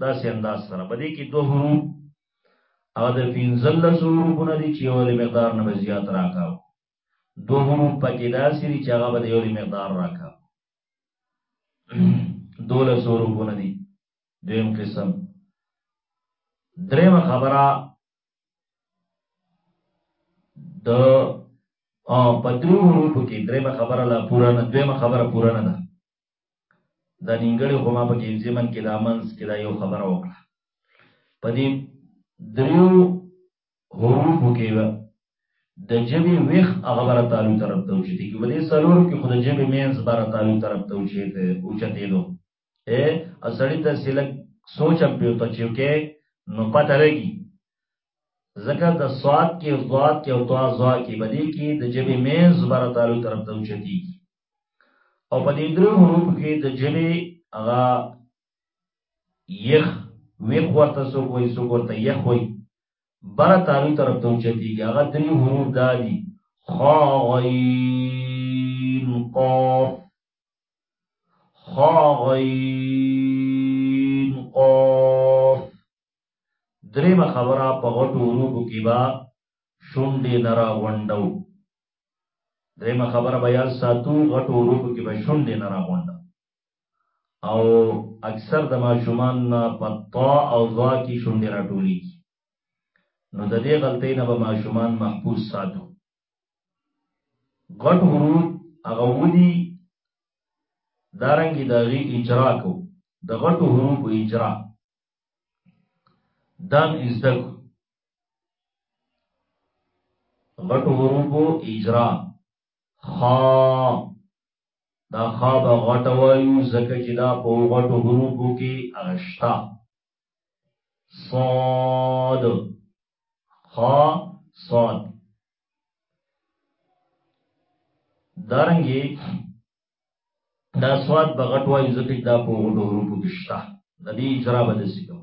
دا سه انداز سره بده کې دوه حروف او د پنځل له حروفونه دي چې یو له مقدار نه زیات راکاو دوه حروف پکې دا سری چې هغه به یو له مقدار راکاو دوله حروفونه دي دویم قسم دریم خبره د او پدریو حروف کې دریم خبره لا پورا نه دویم خبره پورا نه ده دا نیمګړی خو ما په کې انځمن کې دا منځ کې دا یو خبره وکړه په دې دریو حروفو کې به د جبې ویخ هغه بره تالو طرف ته اوچتې کې په دې څلورو کې خو د جبې مینځ بره تالو طرف ته اوچتې اوچتېدو ای او سړی داسې لږ سوچ هم پرې وته چې کې نو پته لګي ځکه د سواد کې او ضاد کې او طوا ضا کې په دې کې د جبې مینځ بره تالو طرف ته اوچتېږي او په دې درو حروف کې د جبې هغه یخ ویخ ورته سو کوئی سو ورته یخ وي بر تعالی طرف ته چتی هغه درې حروف دا دي خا غین قاف خا غین قاف درې خبره په غټو حروف کې با شونډې نرا غونډو درېمه خبره به یاد ساتو غټو وروکو کې به شونډې نه راغونډه او اکثر د ماشومان نه په طا او ضا کې شونډې راټولیږي نو د دې غلطۍ نه به ماشومان محفوظ ساتو غټ حروف هغه ودی دارنګي دغه اجرا کو د غټو حروف اجرا دام ازدکو غټو حروفو اجرا خا دا خا به غټه وایو ځکه چې دا په غټو حروفو کې اشتا صاد خا صاد دارنګي دا صاد به غټ وایو ځکه دا په غټو حروفو کې شتا د دې اجرا به دسی کوم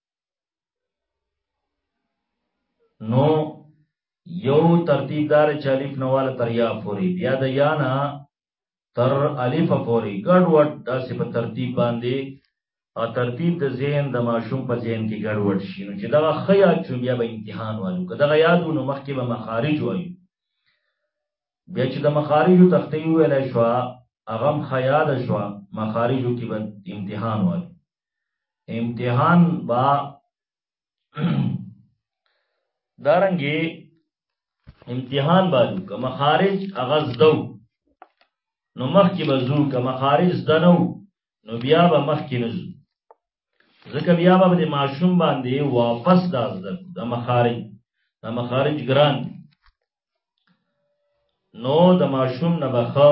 نو یو ترتیب دار چې الف نواله تر یا پوری بیا د یا نه تر الف پوری ګډ وډ داسې په ترتیب باندې او ترتیب د ذهن د ماشوم په ذهن کې ګډ وډ شي نو چې دا خیا چې بیا به امتحان والو که دا یادو نو مخکې به مخارج وایي بیا چې د مخارج تختې ویل شو هغه خیا د شو مخارج کې به امتحان والو امتحان با دارنګي امتحان بالو که مخارج اغاز دو نو مخ کې بزو که مخارج دنو نو بیا به مخ کې نزو ځکه بیا به د ماشوم باندې واپس داز ده د مخارج د مخارج ګران نو د ماشوم نه بخا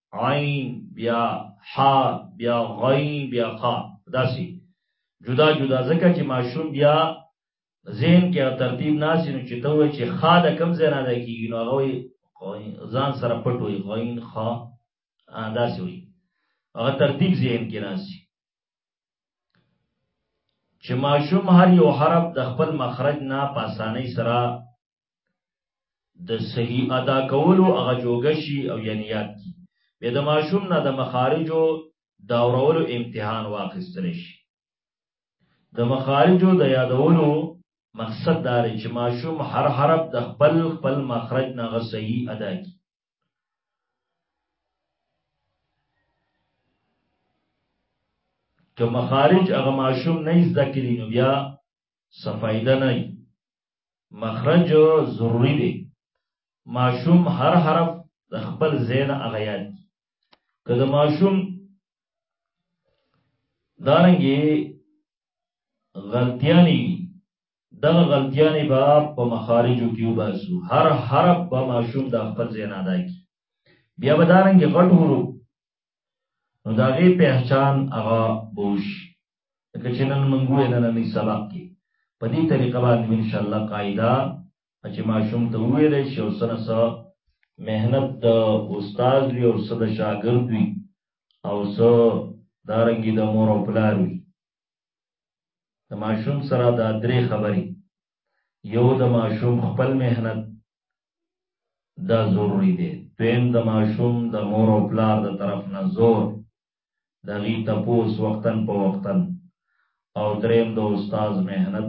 عین بیا ح بیا غین بیا ق داسي جدا جدا ځکه چې ماشوم بیا ذهن کې ترتیب ناسي نو چې ته وای چې خا د کم ځای نه کیږي نو هغه ځان سره پټ وي غین خ داسي وي هغه ترتیب ذهن کې ناسي چې ماشوم هر یو حرف د خپل مخرج نه پاسانه سره د صحیح ادا کولو هغه جوګه شي او یعنی یاد کی به د ماشوم نه د مخارجو داورولو امتحان واخیستل شي د مخارجو د یادولو مقصد دا دی چې ماشوم هر حرف د خپل خپل مخرج نه غ صحیح ادا کی که مخارج هغه ماشوم نه زده کړي نو بیا صفایده نه مخرج ضروری دی ماشوم هر حرف د خپل زین هغه یاد که د ماشوم دارنګي غلطیانی دغه غلطیانی به په مخارجو کې وباسو هر حرف به ماشوم د خپل زین ادا کی بیا به دارنګي غټ حروف نو داغه پہچان هغه بوش لکه چې نن موږ وې نه نن سبق کې په دې طریقه باندې ان شاء الله قاعده چې ماشوم ته ویل شي او سره سره مهنت د استاد وی او سره د شاګرد وی او سره دارنګي د مور او پلار وی د ماشوم سره دا درې خبرې یو د ماشوم خپل مهنت دا ضروری دی دویم د ماشوم د مور او پلار د طرف نه زور د هغوی تپوس وختن په وختن او دریم د استاد مهنت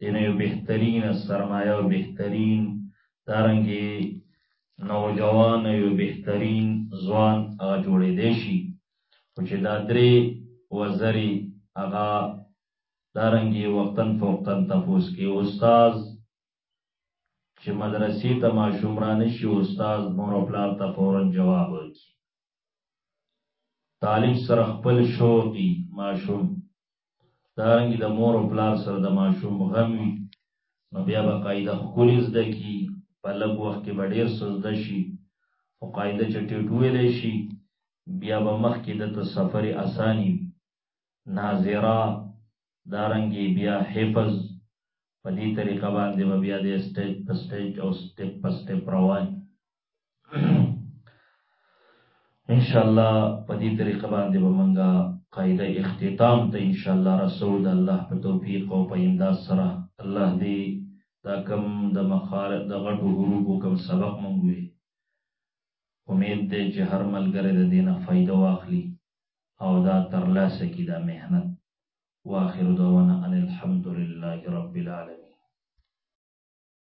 دینه یو بهترین سرمایه او بهترین دارنګي نوجوان یو بهترین ځوان هغه جوړې دی شي خو چې دا درې وزري هغه دارنګي وختن فوقتن تپوس کې استاد چې مدرسې ته ماشوم را نشي استاد مور او پلار ته فورا جواب ورکړي طالب سره خپل شوق وي ماشوم دارنګه د مور او پلار سره د ماشوم غم وي نو بیا به قاعده خپل زده کی په لږ وخت کې به ډیر سزده شي او قاعده چې ټیټویل شي بیا به مخ کې د سفر اسانی ناظرا دارنګي بیا حفظ په دې طریقه باندې به بیا د سټیج په سټیج او سټیپ په سټیپ روان ان شاء الله په دې طریقه باندې به مونږه قاعده اختتام ته ان شاء الله رسول الله په توفیق او په امداد سره الله دې دا کم د مخار د غټو حروف کم سبق مونږ وي امید دې چې هر ملګری د دې نه فائدہ واخلي او دا ترلاسه کی دا مهنت واخر دعوانا ان الحمد لله رب العالمين